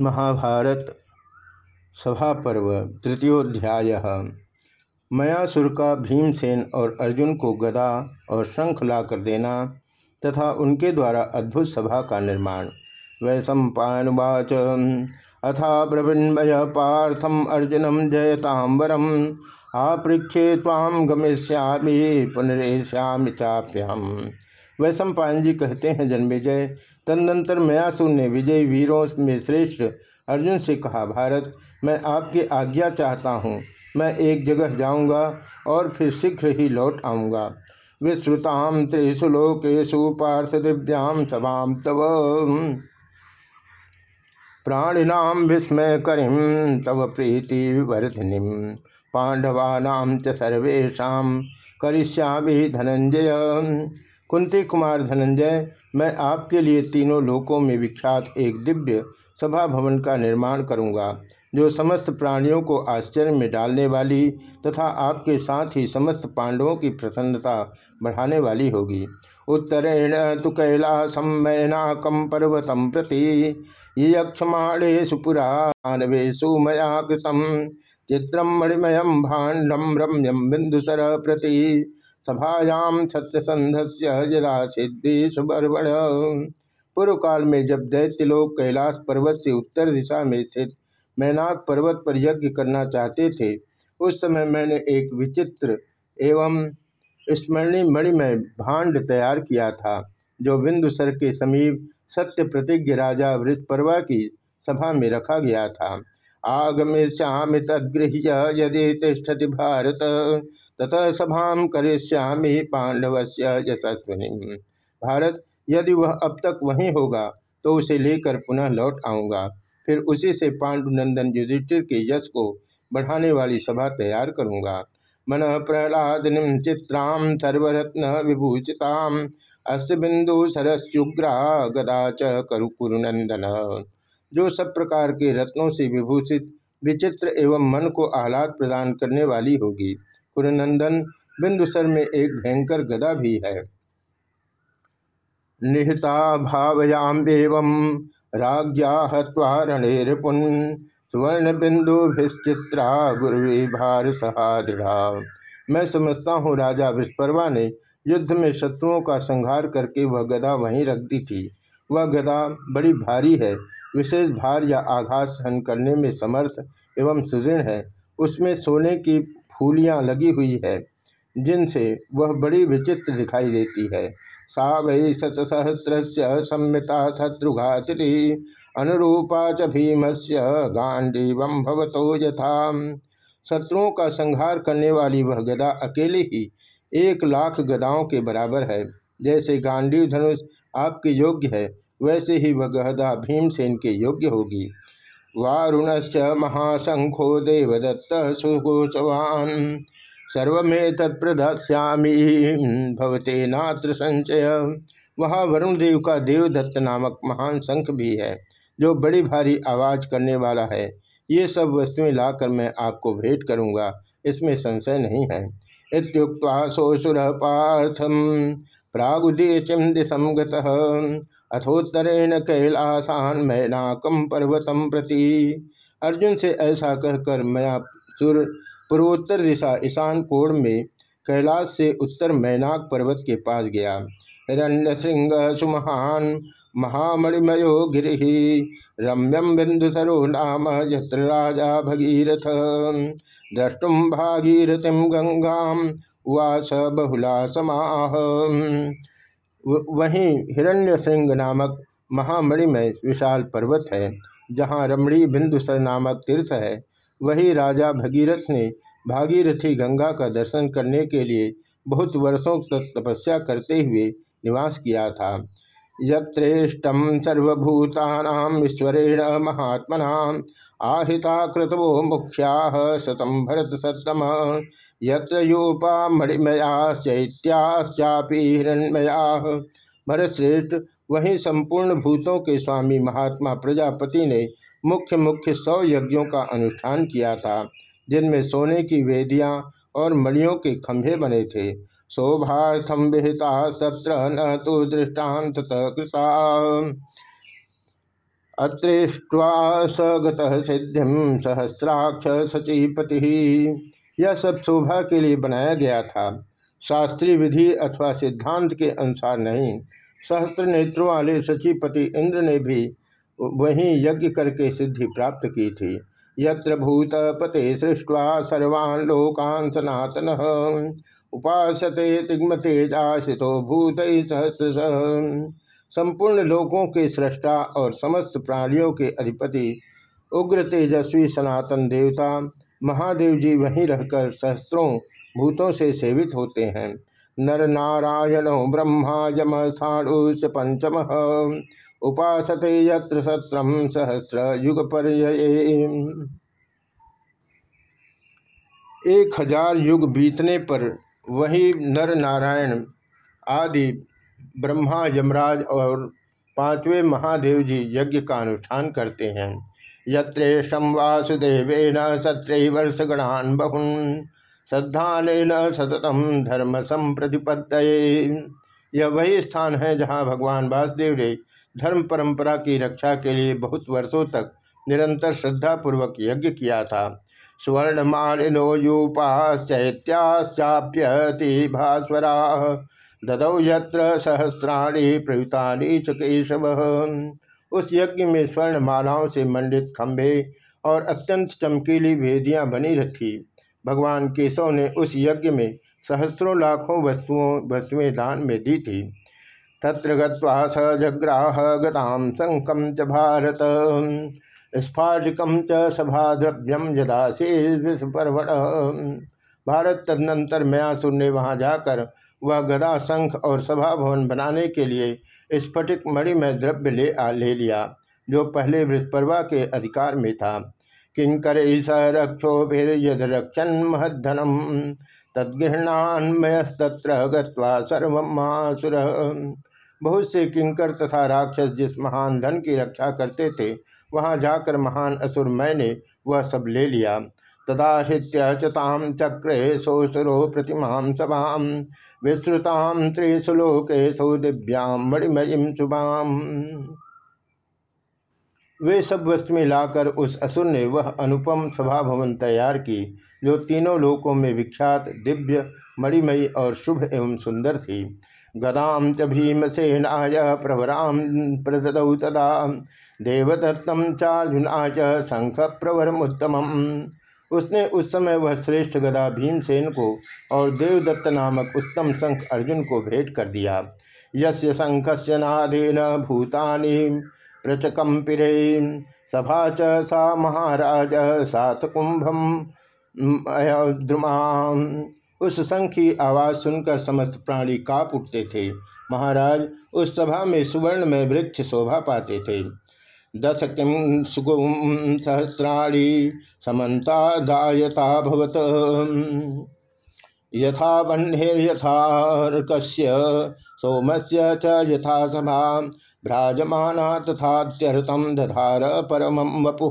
महाभारत सभा पर्व तृतीयोध्याय। मयासुर का भीमसेन और अर्जुन को गदा और शंख लाकर देना तथा उनके द्वारा अद्भुत सभा का निर्माण। वैशंपावाच अथा ब्रविन्मय पार्थम अर्जुनम जयतांबरम आपृक्षे ताम गमिष्यामि पुनरेश्यामि चाप्यहम। वैशम पायन जी कहते हैं जन्मेजय तदनंतर मयासुर ने विजय वीरों में श्रेष्ठ। अर्जुन से कहा, भारत, मैं आपकी आज्ञा चाहता हूँ। मैं एक जगह जाऊँगा और फिर शीघ्र ही लौट आऊँगा। विश्रुताम त्रिषु लोकेशु पार्थ दिव्याम सभाम तव। प्राणिनाम विस्मय करीम तव प्रीति विवर्धिनी। पांडवानाम च सर्वेशा करिष्यामि धनंजय। कुंती कुमार धनंजय, मैं आपके लिए तीनों लोकों में विख्यात एक दिव्य सभा भवन का निर्माण करूँगा, जो समस्त प्राणियों को आश्चर्य में डालने वाली तथा आपके साथ ही समस्त पांडवों की प्रसन्नता बढ़ाने वाली होगी। उत्तरेण तो कैलासम मैनाकम पर्वतम प्रति यक्षमाणेशु पुराणवेशु मया कृतम चित्रम मणिमयम भाण्डम रम्यम बिंदुसर प्रति सभायाम सत्यसंध से जरा सिद्धि सुबर्वण पूर्व काल में जब दैत्यलोक कैलाश पर्वत से उत्तर दिशा में स्थित मैनाक पर्वत पर यज्ञ करना चाहते थे, उस समय मैंने एक विचित्र एवं स्मरणीय मणिमय भांड तैयार किया था, जो बिंदुसर के समीप सत्य प्रतिज्ञ राजा वृषपर्वा की सभा में रखा गया था। आगमिष्यामि तद्गृह्य यदि तिष्ठति भारत, ततः सभा करिष्यामि पांडव से यशस्विनी। भारत, यदि वह अब तक वहीं होगा तो उसे लेकर पुनः लौट आऊँगा। फिर उसी से पांडुनंदन युधिष्ठिर के यश को बढ़ाने वाली सभा तैयार करूँगा। मन प्रहलादिनी चित्रां सर्वरत्न विभूषिताम अस्तबिंदु सरस्युग्रा गदा च कुरुनंदन जो सब प्रकार के रत्नों से विभूषित, विचित्र एवं मन को आह्लाद प्रदान करने वाली होगी। कुरुनंदन, बिंदुसर में एक भयंकर गदा भी है। निहिता भावयाम एवं रिपुन सुवर्ण बिंदुभिश्चित्रा गुरुवी भार सहादृढ़ा मैं समझता हूँ राजा विस्परवा ने युद्ध में शत्रुओं का संहार करके वह गदा वहीं रख दी थी। वह गदा बड़ी भारी है, विशेष भार या आघात सहन करने में समर्थ एवं सुदृढ़ है। उसमें सोने की फूलियाँ लगी हुई है, जिनसे वह बड़ी विचित्र दिखाई देती है। सा वै शतसहस्र संमिता शत्रुघाति अनुरूपा च भीम से गांडीव भवतो यथा। शत्रुओं का संहार करने वाली वह गदा अकेले ही एक लाख गदाओं के बराबर है। जैसे गांडीव धनुष आपके योग्य है, वैसे ही वह गदा भीमसेन के योग्य होगी। वारुणश्च महाशंखो देवदत्त सुगोचवान। सर्वे भवते नात्र संचय वहाँ वरुण देव का देवदत्त नामक महान शंख भी है, जो बड़ी भारी आवाज़ करने वाला है। ये सब वस्तुएँ लाकर मैं आपको भेंट करूँगा। इसमें संशय नहीं है। इतुक्ता सोसुर पार्थम। प्रागुदीचिम दिशम गथोत्तरेण कैलासान मैनाकम पर्वतम प्रति। अर्जुन से ऐसा कहकर मैं सुर पूर्वोत्तर दिशा, ईशान कोण में कैलाश से उत्तर मैनाक पर्वत के पास गया। हिरण्य सिंह सुमहान, महामणिमयो गिरी रम्यम बिंदुसरो नाम, यत्र राजा भगीरथ। द्रष्टुम भागीरथिम गंगा उवास बहुला समाह। वहीं हिरण्य सिंह नामक महामणिमय विशाल पर्वत है, जहाँ रमणी बिंदुसर नामक तीर्थ है। वही राजा भगीरथ ने भागीरथी गंगा का दर्शन करने के लिए बहुत वर्षों तक तपस्या करते हुए निवास किया था। यत्रेष्टम सर्वभूता ईश्वरेण महात्मना आहृता कृतवो मुख्या शतम भरत यत्र यूपा मणिमया चैत्याश्चापी हिरणमया भरत श्रेष्ठ वहीं संपूर्ण भूतों के स्वामी महात्मा प्रजापति ने मुख्य मुख्य सौ यज्ञों का अनुष्ठान किया था, जिनमें सोने की वेदियाँ और मणियों के खंभे बने थे। शोभार्थम विहिता तत्र न तो दृष्टांत कृता। अत्रेष्ट्वा स गसिद्धि सहस्राक्ष सचीपति। यह सब शोभा के लिए बनाया गया था। शास्त्रीय विधि अथवा सिद्धांत के अनुसार नहीं। सहस्त्र नेत्रों वाले सचिपति इंद्र ने भी वहीं यज्ञ करके सिद्धि प्राप्त की थी। यत्र भूत पते सृष्टवा सर्वान् लोकान् सनातन। उपासते तिग्म तेजाशितो भूत सहस्र संपूर्ण लोकों के सृष्टा और समस्त प्राणियों के अधिपति, उग्र तेजस्वी सनातन देवता, महादेव जी वहीं रहकर सहस्त्रों भूतों से सेवित होते हैं। नर नारायण ब्रह्मा जम साणुष पंचम। उपासते यत्र सत्रम सहस्र युग पर एक हज़ार युग बीतने पर वही नर नारायण आदि ब्रह्मा, यमराज और पाँचवें महादेव जी यज्ञ का अनुष्ठान करते हैं। यत्रेशम वासुदेवेन वर्ष गणान बहुन। श्रद्धान सततम धर्म संप्रतिपत्त यह वही स्थान है जहाँ भगवान वासुदेव ने धर्म परंपरा की रक्षा के लिए बहुत वर्षों तक निरंतर श्रद्धापूर्वक यज्ञ किया था। सुवर्णमालिनो यूपाश्चैत्याश्चाप्यति भास्वरा, ददौ यत्र सहस्राणी प्रयुतानी च केशव। उस यज्ञ में स्वर्ण मालाओं से मंडित खंभे और अत्यंत चमकीली वेदियाँ बनी रखी। भगवान केशव ने उस यज्ञ में सहस्रों लाखों वस्तुओं, वस्तुएँ दान में दी थी। तत्र गत्वा स जग्राह गताम च भारत स्फाटकम च सभाद्रव्यम यदा से पर्वण भारत तदनंतर मयासुर ने वहाँ जाकर वह गदा, शंख और सभा भवन बनाने के लिए स्फटिक मणि में द्रव्य ले आ, ले लिया, जो पहले वृषपर्वा के अधिकार में था। किंकर रक्षोभिर्यद रक्षन महधनम तद्गृहणान्मयस्तत्र गर्वमासुर बहुत से किंकर तथा राक्षस जिस महान धन की रक्षा करते थे, वहाँ जाकर महान असुर मैंने वह सब ले लिया। तदाश्रित्य चताम चक्रे सोसुरो प्रतिमा सभाम विस्तृताम त्रिशुलोकेशो दिव्याम मणिमयीम शुभाम वे सब वस्तुएँ लाकर उस असुर ने वह अनुपम सभा भवन तैयार की, जो तीनों लोकों में विख्यात, दिव्य, मणिमयी और शुभ एवं सुंदर थी। गदाम च भीमसेनाय प्रवराम प्रददौ तदा। देवदत्तम चार्जुनाय शंख प्रवरमुत्तम उसने उस समय वह श्रेष्ठ गदा भीमसेन को और देवदत्त नामक उत्तम शंख अर्जुन को भेंट कर दिया। यस्य शंखस्य नादेन भूतानि प्रचकम्पिरे सभा च सा महाराज सात कुंभम द्रुमा उस की आवाज़ सुनकर समस्त प्राणी काप उठते थे। महाराज, उस सभा में सुवर्ण में वृक्ष शोभा पाते थे। दश किम सुगुम सहस्राणी समन्ता दायता भवत। यथा बह्निर्यथार्कस्य सोमस्य च यथा सभा भ्राजमाना तथात्यर्थम दधार परम वपु।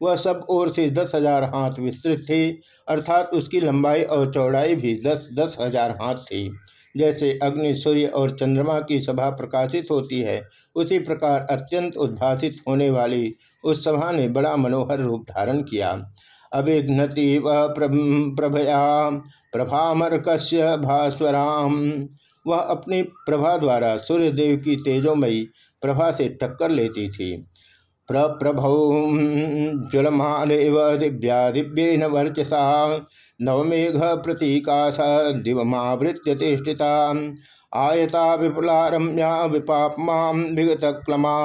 वह सब ओर से दस हज़ार हाथ विस्तृत थे, अर्थात उसकी लंबाई और चौड़ाई भी दस दस हज़ार हाथ थी। जैसे अग्नि, सूर्य और चंद्रमा की सभा प्रकाशित होती है, उसी प्रकार अत्यंत उद्भासित होने वाली उस सभा ने बड़ा मनोहर रूप धारण किया। अभिघ्नति वह प्रभया प्रभामर्कस्य भास्वराम। वह अपनी प्रभा द्वारा सूर्यदेव की तेजोमयी प्रभा से टक्कर लेती थी। प्रप्रभौ ज्वलमान दिव्या, दिव्येन वर्चसा, नवमेघ प्रतीकाश दिवमावृत्य चेष्टिता आयता विपुला रम्या विगत क्लमा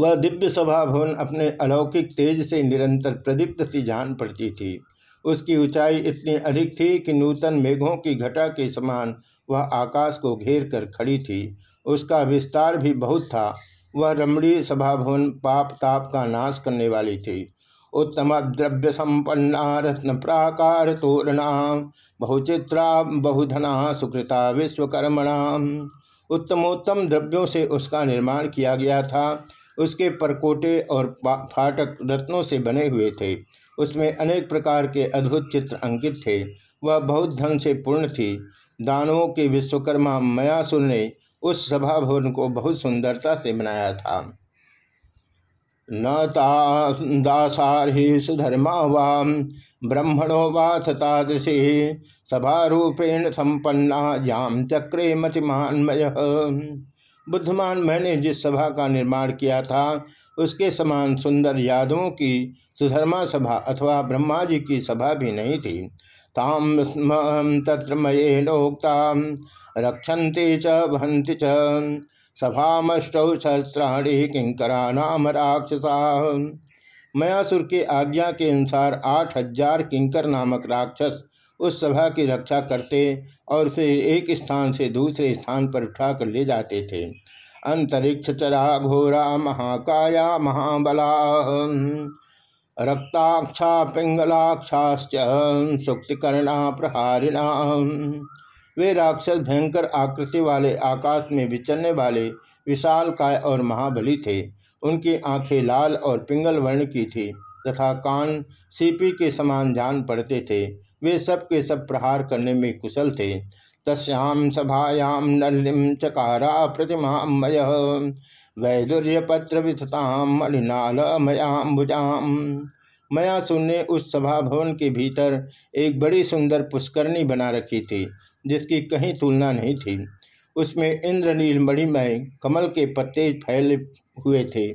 वह दिव्य सभा भवन अपने अलौकिक तेज से निरंतर प्रदीप्त सी जान पड़ती थी। उसकी ऊंचाई इतनी अधिक थी कि नूतन मेघों की घटा के समान वह आकाश को घेर कर खड़ी थी। उसका विस्तार भी बहुत था। वह रमणीय सभा भवन पाप ताप का नाश करने वाली थी। उत्तम द्रव्य संपन्ना रत्न प्राकार तोरणा, बहुचित्रा बहुधना सुकृता विश्वकर्मणा। उत्तमोत्तम द्रव्यों से उसका निर्माण किया गया था। उसके परकोटे और फाटक रत्नों से बने हुए थे। उसमें अनेक प्रकार के अद्भुत चित्र अंकित थे। वह बहुत धन से पूर्ण थी। दानवों के विश्वकर्मा मयासुर ने उस सभा भवन को बहुत सुंदरता से बनाया था। न दासारहि सुधर्मा वाम ब्रह्मणो वाथ तादृशी सभारूपेण संपन्ना याम चक्रे मतिमान्मय। बुद्धमान मैंने जिस सभा का निर्माण किया था, उसके समान सुंदर यादवों की सुधर्मा सभा अथवा ब्रह्मा जी की सभा भी नहीं थी। ताम स्म तत्र मयेनोक्ता रक्षन्ति च, वहन्ति च। सभामष्टौ सहस्राणी किंकरा नाम राक्षसा। मयासुर के आज्ञा के अनुसार आठ हज़ार किंकर नामक राक्षस उस सभा की रक्षा करते और उसे एक स्थान से दूसरे स्थान पर उठाकर ले जाते थे। अंतरिक्ष चरा घोरा महाकाया महाबला रक्ताक्षा पिंगलाक्षाश्च सुक्तिकर्णा प्रहारिणा। वे राक्षस भयंकर आकृति वाले आकाश में विचरने वाले विशाल काय और महाबली थे। उनकी आँखें लाल और पिंगल वर्ण की थी तथा कान सीपी के समान जान पड़ते थे। वे सब के सब प्रहार करने में कुशल थे। तस्याम सभायाम नलिम चकारा प्रतिमा मय वैदुर्य पत्र विथताम मलिनाल मयाम भुजाम मया सुनने उस सभा भवन के भीतर एक बड़ी सुंदर पुष्करणी बना रखी थी, जिसकी कहीं तुलना नहीं थी। उसमें इंद्रनील मणिमय कमल के पत्ते फैले हुए थे।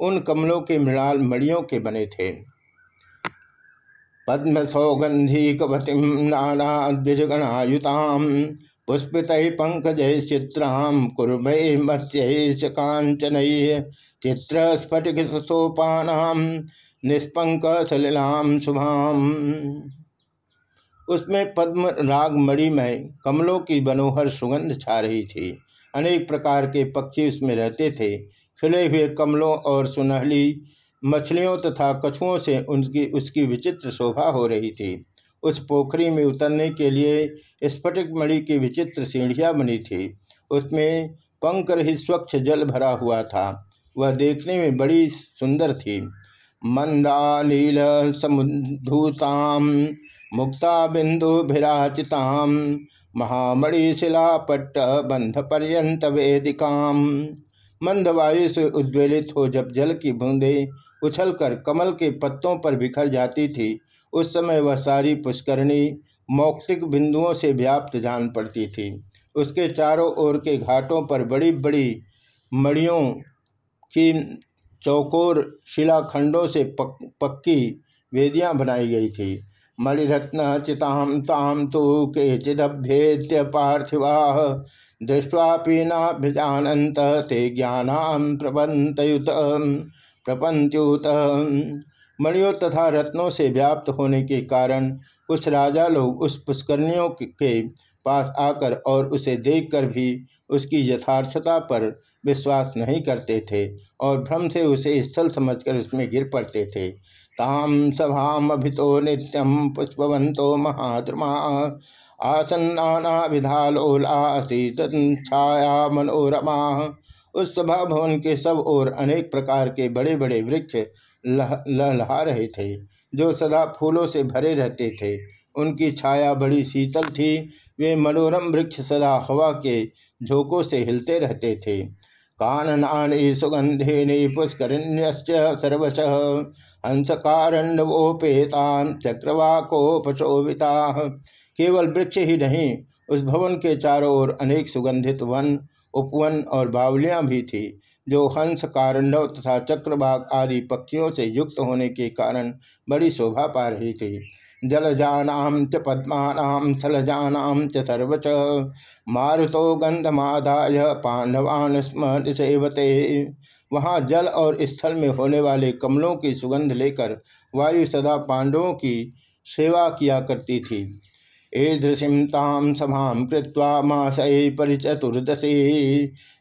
उन कमलों के मृणाल मणियों के बने थे। पद्म सौगंधी कवतिम नाना द्विजगणायुताम पुष्पित पंकज चित्राम कुर्भय मत्स्य कांचन चित्र स्फटिक सोपानाम निष्पंक सलिलाम शुभाम। उसमें पद्म राग मणिमय कमलों की मनोहर सुगंध छा रही थी। अनेक प्रकार के पक्षी उसमें रहते थे। खिले हुए कमलों और सुनहली मछलियों तथा कछुओं से उनकी, उसकी विचित्र शोभा हो रही थी। उस पोखरी में उतरने के लिए स्फटिक मणि की विचित्र सीढ़ियाँ बनी थी। उसमें पंख रहित स्वच्छ जल भरा हुआ था। वह देखने में बड़ी सुंदर थी। मंदा नील समुद्धूताम मुक्ता बिंदुभिराचिताम पट्ट बंध पर्यंत वेदिकाम मंदवायु से उद्वेलित हो जब जल की बूंदे उछलकर कमल के पत्तों पर बिखर जाती थी उस समय वह सारी पुष्करणी मौक्तिक बिंदुओं से व्याप्त जान पड़ती थी। उसके चारों ओर के घाटों पर बड़ी बड़ी मड़ियों की चौकोर शिलाखंडों से पक, पक्की वेदियाँ बनाई गई थी। मणिरत्न चिताम ताम तो केचिदभ्येत्य पार्थिवा। दृष्टि नाभ्यजानत ते ज्ञान प्रबंतयुत प्रपंचुत मणियों तथा रत्नों से व्याप्त होने के कारण कुछ राजा लोग उस पुष्करणियों के पास आकर और उसे देखकर भी उसकी यथार्थता पर विश्वास नहीं करते थे और भ्रम से उसे स्थल समझकर उसमें गिर पड़ते थे। ताम सभाम अभितो नित्यम पुष्पवंतो महाद्रमा। विधालोलासीत छाया मनोरमा। उस सभा भवन के सब ओर अनेक प्रकार के बड़े बड़े वृक्ष लहलहा रहे थे, जो सदा फूलों से भरे रहते थे। उनकी छाया बड़ी शीतल थी। वे मनोरम वृक्ष सदा हवा के झोंकों से हिलते रहते थे। काननानि सुगंधेनि पुष्करिण्यश्च सर्वश। हंसकारण्डवोपेतान चक्रवाकोपशोभिता। केवल वृक्ष ही नहीं, उस भवन के चारों ओर अनेक सुगंधित वन, उपवन और बावलियाँ भी थी, जो हंस कारण्डव तथा चक्रबाग आदि पक्षियों से युक्त होने के कारण बड़ी शोभा पा रही थी। जलजानाम च पद्मानाम स्थलजानाम च सर्वच। मारुतो गंधमादाय पांडवान स्म सेवते। वहाँ जल और स्थल में होने वाले कमलों की सुगंध लेकर वायु सदा पांडवों की सेवा किया करती थी। ईदृशीं तां सभां कृत्वा मासै परिचतुर्दशी।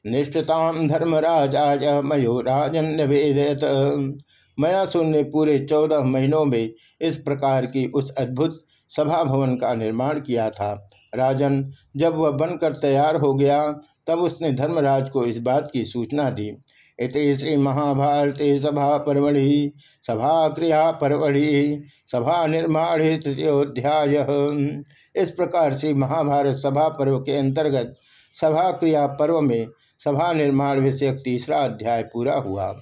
निष्ठतां धर्मराजाय मयोराजन्यवेदयत मयासुर ने पूरे चौदह महीनों में इस प्रकार की उस अद्भुत सभा भवन का निर्माण किया था। राजन, जब वह बनकर तैयार हो गया, तब उसने धर्मराज को इस बात की सूचना दी। इति श्री महाभारती सभा परमढ़ि, सभा क्रिया परमढ़ि, सभा निर्माण तृतीयोध्याय इस प्रकार से महाभारत सभा पर्व के अंतर्गत सभा क्रिया पर्व में सभा निर्माण विषयक तीसरा अध्याय पूरा हुआ।